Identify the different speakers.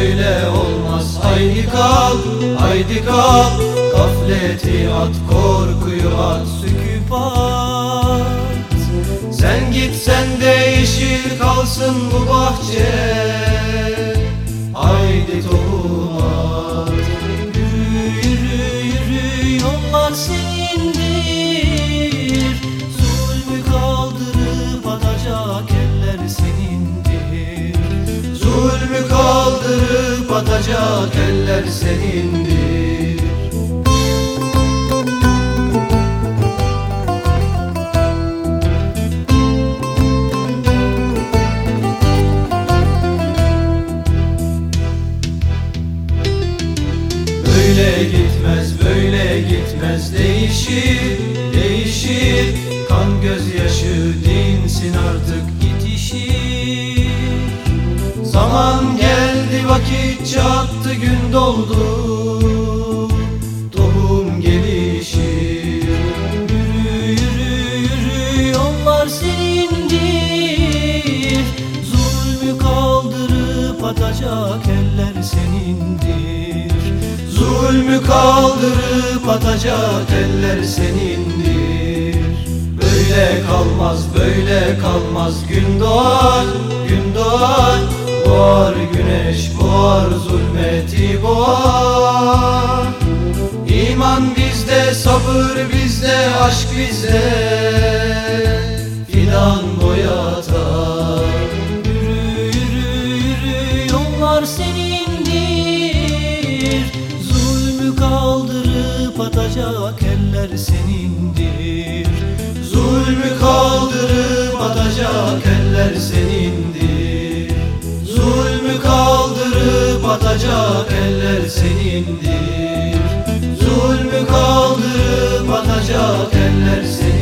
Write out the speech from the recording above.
Speaker 1: böyle olmaz. Haydi kalk, haydi kalk Gafleti at, korkuyu at, söküp at. Sen git sen değişir kalsın bu bahçe.
Speaker 2: Kaldırıp atacak eller senindir.
Speaker 1: Böyle gitmez böyle gitmez değişir değişir. Kan gözyaşı dinsin artık yetişir. Zaman vakit çattı gün doldu.
Speaker 2: Atacak eller senindir.
Speaker 1: Zulmü kaldırıp atacak eller senindir. Böyle kalmaz böyle kalmaz. Gün doğar gün doğar Boğar güneş boğar zulmeti boğar İman bizde sabır bizde aşk bizde. Fidan boyatar
Speaker 2: Yürü yürü yürü yollar senindir. Zulmü kaldırıp atacak eller senindir.
Speaker 1: Zulmü kaldırıp atacak eller senindir atacak eller senindir. Zulmü kaldırıp atacak eller senindir